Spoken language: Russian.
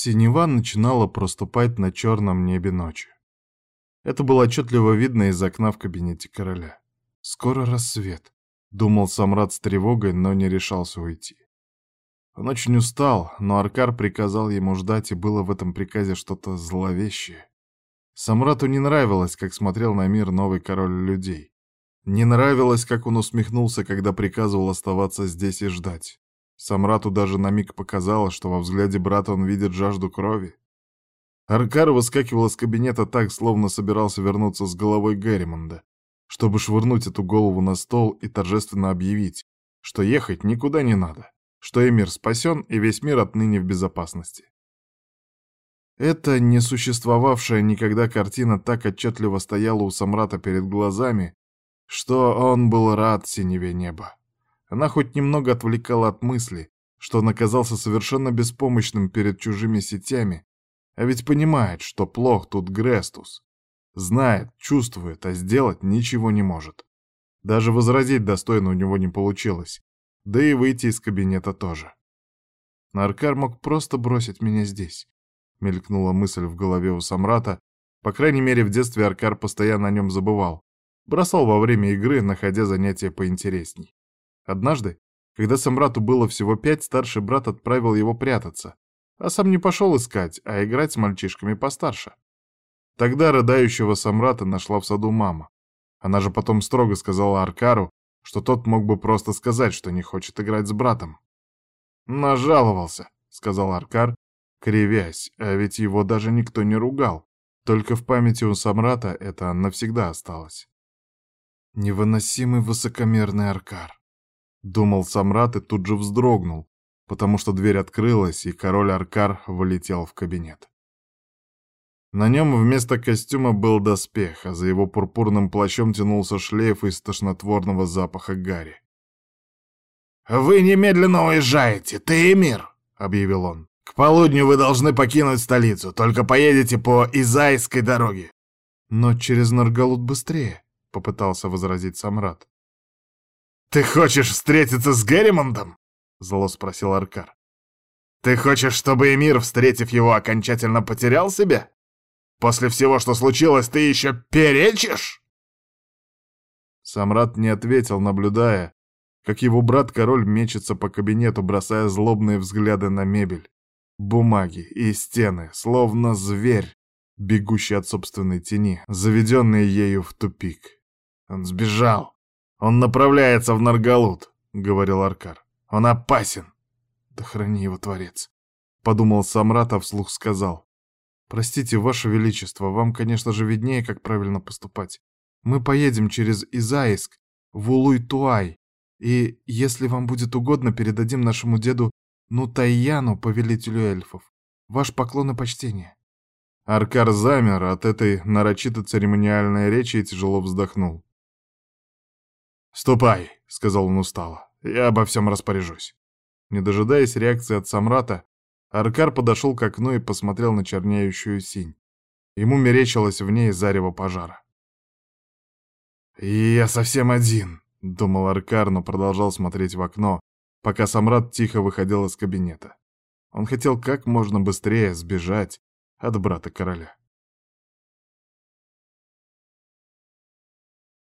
Синева начинала проступать на черном небе ночи. Это было отчетливо видно из окна в кабинете короля. «Скоро рассвет», — думал Самрад с тревогой, но не решался уйти. Он очень устал, но Аркар приказал ему ждать, и было в этом приказе что-то зловещее. Самрату не нравилось, как смотрел на мир новый король людей. Не нравилось, как он усмехнулся, когда приказывал оставаться здесь и ждать. Самрату даже на миг показалось, что во взгляде брата он видит жажду крови. Аркар выскакивал из кабинета так, словно собирался вернуться с головой Герримонда, чтобы швырнуть эту голову на стол и торжественно объявить, что ехать никуда не надо, что Эмир спасен и весь мир отныне в безопасности. Эта несуществовавшая никогда картина так отчетливо стояла у Самрата перед глазами, что он был рад синеве неба. Она хоть немного отвлекала от мысли, что он оказался совершенно беспомощным перед чужими сетями, а ведь понимает, что плох тут Грестус. Знает, чувствует, а сделать ничего не может. Даже возразить достойно у него не получилось, да и выйти из кабинета тоже. Наркар мог просто бросить меня здесь. Мелькнула мысль в голове у Самрата. По крайней мере, в детстве Аркар постоянно о нем забывал. Бросал во время игры, находя занятия поинтересней. Однажды, когда Самрату было всего пять, старший брат отправил его прятаться, а сам не пошел искать, а играть с мальчишками постарше. Тогда рыдающего Самрата нашла в саду мама. Она же потом строго сказала Аркару, что тот мог бы просто сказать, что не хочет играть с братом. «Нажаловался», — сказал Аркар, кривясь, а ведь его даже никто не ругал. Только в памяти у Самрата это навсегда осталось. Невыносимый высокомерный Аркар. Думал Самрат и тут же вздрогнул, потому что дверь открылась, и король Аркар вылетел в кабинет. На нем вместо костюма был доспех, а за его пурпурным плащом тянулся шлейф из тошнотворного запаха гари. «Вы немедленно уезжаете, ты и мир!» — объявил он. «К полудню вы должны покинуть столицу, только поедете по Изайской дороге». «Но через Наргалут быстрее», — попытался возразить Самрат. «Ты хочешь встретиться с Герримонтом?» — зло спросил Аркар. «Ты хочешь, чтобы Эмир, встретив его, окончательно потерял себя? После всего, что случилось, ты еще перечишь?» Самрат не ответил, наблюдая, как его брат-король мечется по кабинету, бросая злобные взгляды на мебель, бумаги и стены, словно зверь, бегущий от собственной тени, заведенный ею в тупик. «Он сбежал!» «Он направляется в Наргалут», — говорил Аркар. «Он опасен». «Да храни его, Творец», — подумал Самрат, а вслух сказал. «Простите, Ваше Величество, вам, конечно же, виднее, как правильно поступать. Мы поедем через Изаиск в Улуй-Туай, и, если вам будет угодно, передадим нашему деду Нутайяну, повелителю эльфов. Ваш поклон и почтение». Аркар замер от этой нарочито церемониальной речи и тяжело вздохнул. «Ступай», — сказал он устало, — «я обо всем распоряжусь». Не дожидаясь реакции от Самрата, Аркар подошел к окну и посмотрел на чернеющую синь. Ему мерещилось в ней зарево пожара. «Я совсем один», — думал Аркар, но продолжал смотреть в окно, пока Самрат тихо выходил из кабинета. Он хотел как можно быстрее сбежать от брата короля.